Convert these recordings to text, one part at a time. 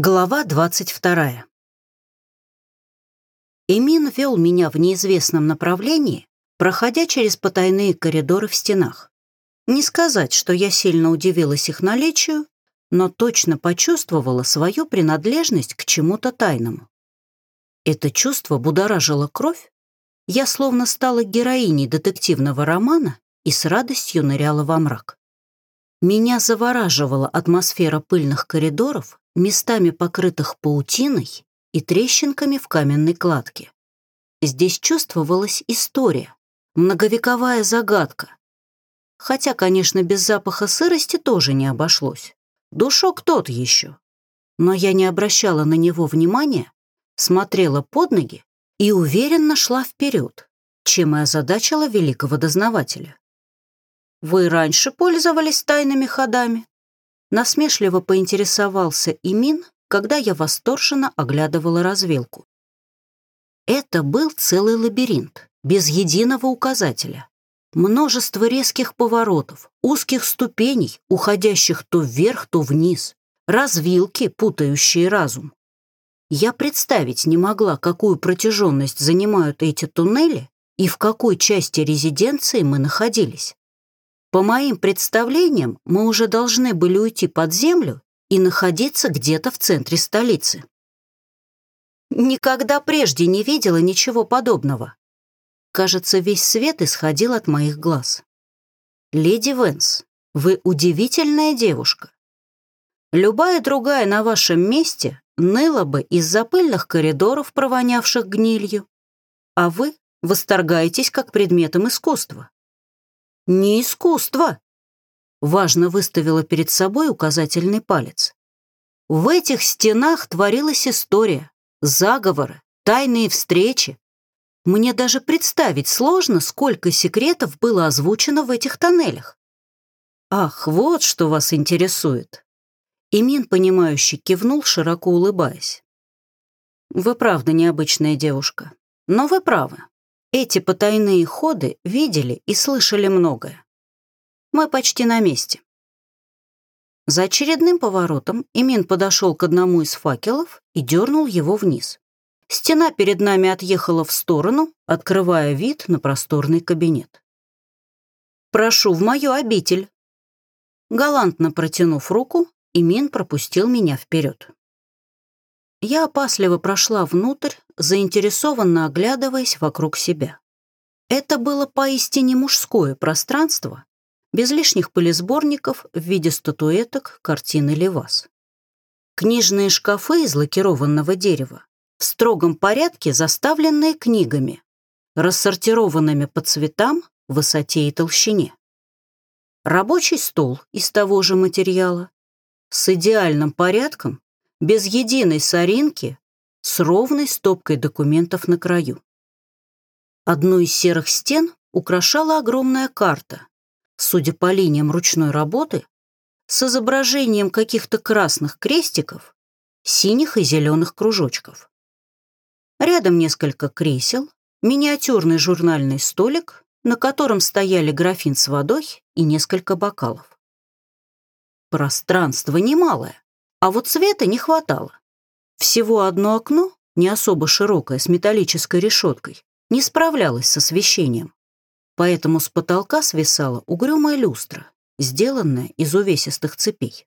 Глава 22. Эмин вел меня в неизвестном направлении, проходя через потайные коридоры в стенах. Не сказать, что я сильно удивилась их наличию, но точно почувствовала свою принадлежность к чему-то тайному. Это чувство будоражило кровь. Я словно стала героиней детективного романа и с радостью ныряла во мрак. Меня завораживала атмосфера пыльных коридоров местами покрытых паутиной и трещинками в каменной кладке. Здесь чувствовалась история, многовековая загадка. Хотя, конечно, без запаха сырости тоже не обошлось. Душок тот еще. Но я не обращала на него внимания, смотрела под ноги и уверенно шла вперед, чем и озадачила великого дознавателя. «Вы раньше пользовались тайными ходами?» Насмешливо поинтересовался Имин, когда я восторженно оглядывала развилку. Это был целый лабиринт, без единого указателя. Множество резких поворотов, узких ступеней, уходящих то вверх, то вниз, развилки, путающие разум. Я представить не могла, какую протяженность занимают эти туннели и в какой части резиденции мы находились. По моим представлениям, мы уже должны были уйти под землю и находиться где-то в центре столицы. Никогда прежде не видела ничего подобного. Кажется, весь свет исходил от моих глаз. «Леди Венс, вы удивительная девушка. Любая другая на вашем месте ныла бы из-за пыльных коридоров, провонявших гнилью, а вы восторгаетесь как предметом искусства не искусство!» Важно выставила перед собой указательный палец. В этих стенах творилась история, заговоры, тайные встречи. Мне даже представить сложно, сколько секретов было озвучено в этих тоннелях. «Ах, вот что вас интересует!» Имин, понимающе кивнул, широко улыбаясь. «Вы правда необычная девушка. Но вы правы. Эти потайные ходы видели и слышали многое. Мы почти на месте. За очередным поворотом Имин подошел к одному из факелов и дернул его вниз. Стена перед нами отъехала в сторону, открывая вид на просторный кабинет. «Прошу в мою обитель». Галантно протянув руку, Имин пропустил меня вперед. Я опасливо прошла внутрь, заинтересованно оглядываясь вокруг себя. Это было поистине мужское пространство, без лишних пылесборников в виде статуэток, картин или ваз. Книжные шкафы из лакированного дерева в строгом порядке заставленные книгами, рассортированными по цветам, высоте и толщине. Рабочий стол из того же материала, с идеальным порядком без единой соринки, с ровной стопкой документов на краю. Одну из серых стен украшала огромная карта, судя по линиям ручной работы, с изображением каких-то красных крестиков, синих и зеленых кружочков. Рядом несколько кресел, миниатюрный журнальный столик, на котором стояли графин с водой и несколько бокалов. Пространство немалое. А вот света не хватало. Всего одно окно, не особо широкое, с металлической решеткой, не справлялось с освещением. Поэтому с потолка свисала угрюмая люстра, сделанная из увесистых цепей.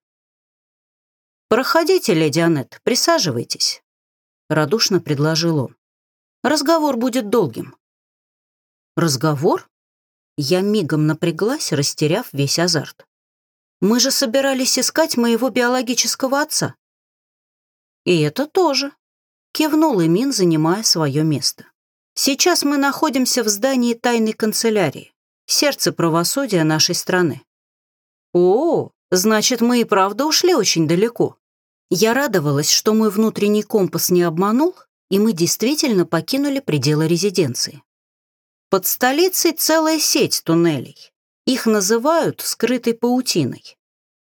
«Проходите, леди Аннет, присаживайтесь», — радушно предложил он. «Разговор будет долгим». «Разговор?» Я мигом напряглась, растеряв весь азарт. Мы же собирались искать моего биологического отца». «И это тоже», — кивнул Эмин, занимая свое место. «Сейчас мы находимся в здании тайной канцелярии, сердце правосудия нашей страны». «О, значит, мы и правда ушли очень далеко». Я радовалась, что мой внутренний компас не обманул, и мы действительно покинули пределы резиденции. Под столицей целая сеть туннелей. Их называют скрытой паутиной.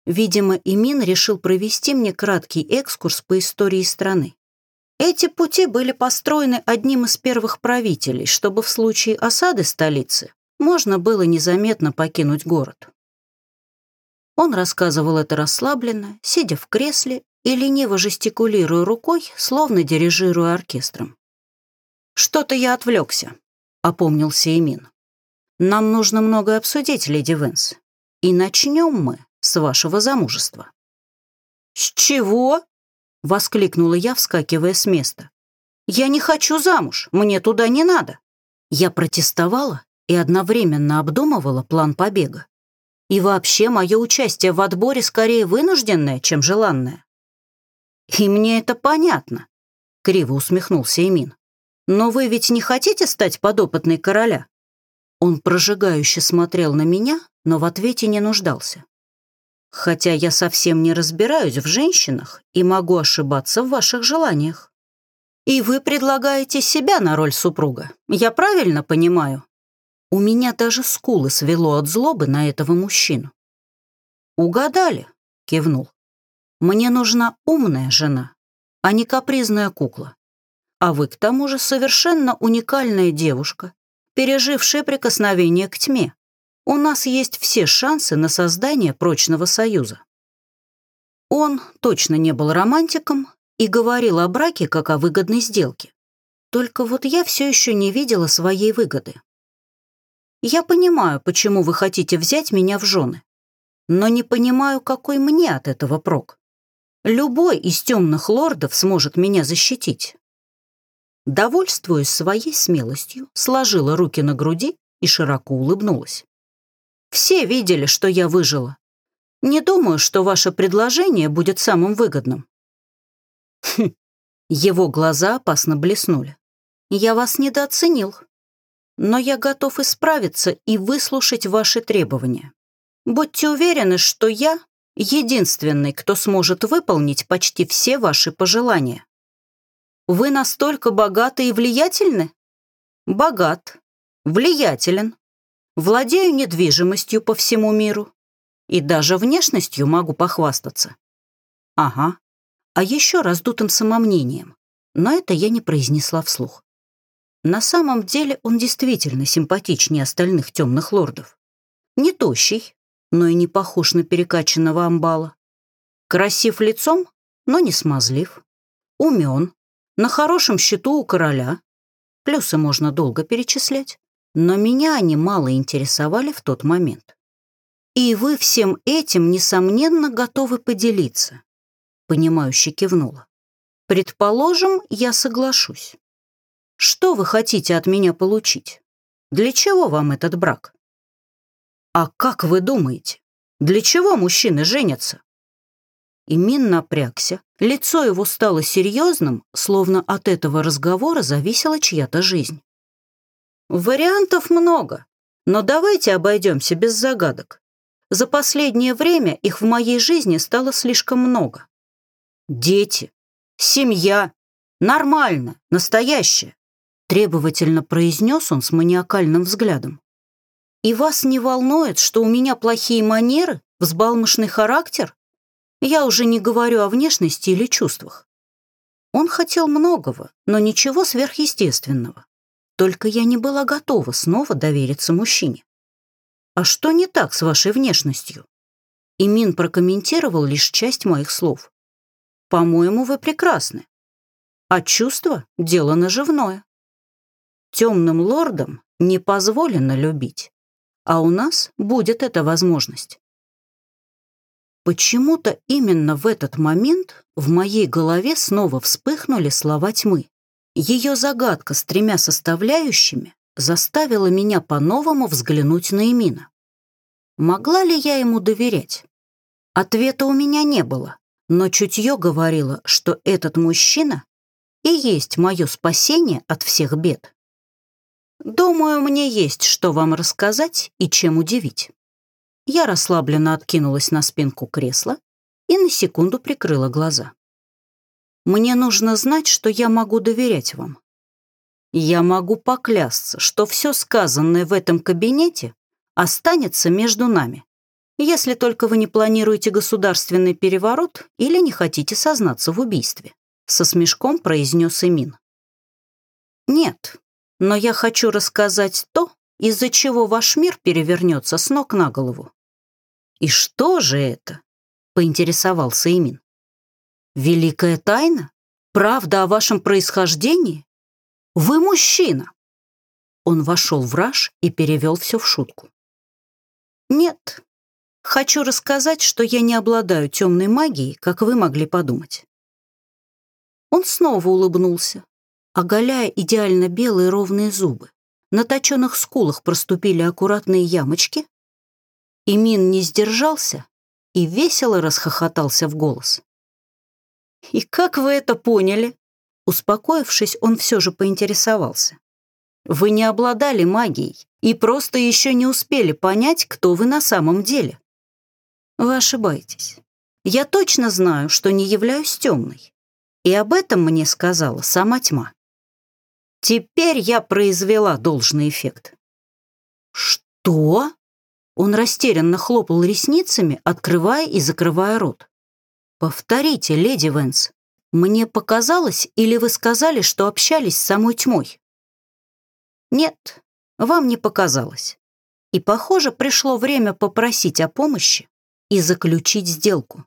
Видимо, Имин решил провести мне краткий экскурс по истории страны. Эти пути были построены одним из первых правителей, чтобы в случае осады столицы можно было незаметно покинуть город. Он рассказывал это расслабленно, сидя в кресле и лениво жестикулирую рукой, словно дирижируя оркестром. «Что-то я отвлекся», — опомнился Эмин. «Нам нужно многое обсудить, леди Венс, и начнем мы с вашего замужества». «С чего?» — воскликнула я, вскакивая с места. «Я не хочу замуж, мне туда не надо». Я протестовала и одновременно обдумывала план побега. И вообще мое участие в отборе скорее вынужденное, чем желанное. «И мне это понятно», — криво усмехнулся Эмин. «Но вы ведь не хотите стать подопытной короля?» Он прожигающе смотрел на меня, но в ответе не нуждался. «Хотя я совсем не разбираюсь в женщинах и могу ошибаться в ваших желаниях. И вы предлагаете себя на роль супруга, я правильно понимаю?» У меня даже скулы свело от злобы на этого мужчину. «Угадали», — кивнул. «Мне нужна умная жена, а не капризная кукла. А вы, к тому же, совершенно уникальная девушка, пережившая прикосновение к тьме. У нас есть все шансы на создание прочного союза». Он точно не был романтиком и говорил о браке как о выгодной сделке. Только вот я все еще не видела своей выгоды. Я понимаю, почему вы хотите взять меня в жены, но не понимаю, какой мне от этого прок. Любой из темных лордов сможет меня защитить. Довольствуясь своей смелостью, сложила руки на груди и широко улыбнулась. Все видели, что я выжила. Не думаю, что ваше предложение будет самым выгодным. Хм, его глаза опасно блеснули. Я вас недооценил но я готов исправиться и выслушать ваши требования. Будьте уверены, что я единственный, кто сможет выполнить почти все ваши пожелания. Вы настолько богаты и влиятельны? Богат, влиятелен, владею недвижимостью по всему миру и даже внешностью могу похвастаться. Ага, а еще раздутым самомнением, но это я не произнесла вслух. На самом деле он действительно симпатичнее остальных темных лордов. Не тощий, но и не похож на перекачанного амбала. Красив лицом, но не смазлив. Умен, на хорошем счету у короля. Плюсы можно долго перечислять, но меня они мало интересовали в тот момент. И вы всем этим, несомненно, готовы поделиться. Понимающе кивнула. Предположим, я соглашусь. Что вы хотите от меня получить? Для чего вам этот брак? А как вы думаете, для чего мужчины женятся? Имин напрягся, лицо его стало серьезным, словно от этого разговора зависела чья-то жизнь. Вариантов много, но давайте обойдемся без загадок. За последнее время их в моей жизни стало слишком много. Дети, семья, нормально, настоящее требовательно произнес он с маниакальным взглядом. «И вас не волнует, что у меня плохие манеры, взбалмошный характер? Я уже не говорю о внешности или чувствах. Он хотел многого, но ничего сверхъестественного. Только я не была готова снова довериться мужчине. А что не так с вашей внешностью? Имин прокомментировал лишь часть моих слов. По-моему, вы прекрасны. А чувство — дело наживное. Темным лордам не позволено любить, а у нас будет эта возможность. Почему-то именно в этот момент в моей голове снова вспыхнули слова тьмы. Ее загадка с тремя составляющими заставила меня по-новому взглянуть на Эмина. Могла ли я ему доверять? Ответа у меня не было, но чутье говорило, что этот мужчина и есть мое спасение от всех бед. Думаю, мне есть что вам рассказать и чем удивить. Я расслабленно откинулась на спинку кресла и на секунду прикрыла глаза. Мне нужно знать, что я могу доверять вам. Я могу поклясться, что все сказанное в этом кабинете останется между нами, если только вы не планируете государственный переворот или не хотите сознаться в убийстве», со смешком произнес Эмин. «Нет, но я хочу рассказать то, из-за чего ваш мир перевернется с ног на голову». «И что же это?» — поинтересовался Имин. Великая тайна? Правда о вашем происхождении? Вы мужчина!» Он вошел в раж и перевел все в шутку. «Нет, хочу рассказать, что я не обладаю темной магией, как вы могли подумать». Он снова улыбнулся, оголяя идеально белые ровные зубы. На точенных скулах проступили аккуратные ямочки, и Мин не сдержался и весело расхохотался в голос. «И как вы это поняли?» Успокоившись, он все же поинтересовался. «Вы не обладали магией и просто еще не успели понять, кто вы на самом деле. Вы ошибаетесь. Я точно знаю, что не являюсь темной. И об этом мне сказала сама тьма. Теперь я произвела должный эффект. «Что?» Он растерянно хлопал ресницами, открывая и закрывая рот. «Повторите, леди Венс, мне показалось, или вы сказали, что общались с самой тьмой?» «Нет, вам не показалось. И, похоже, пришло время попросить о помощи и заключить сделку.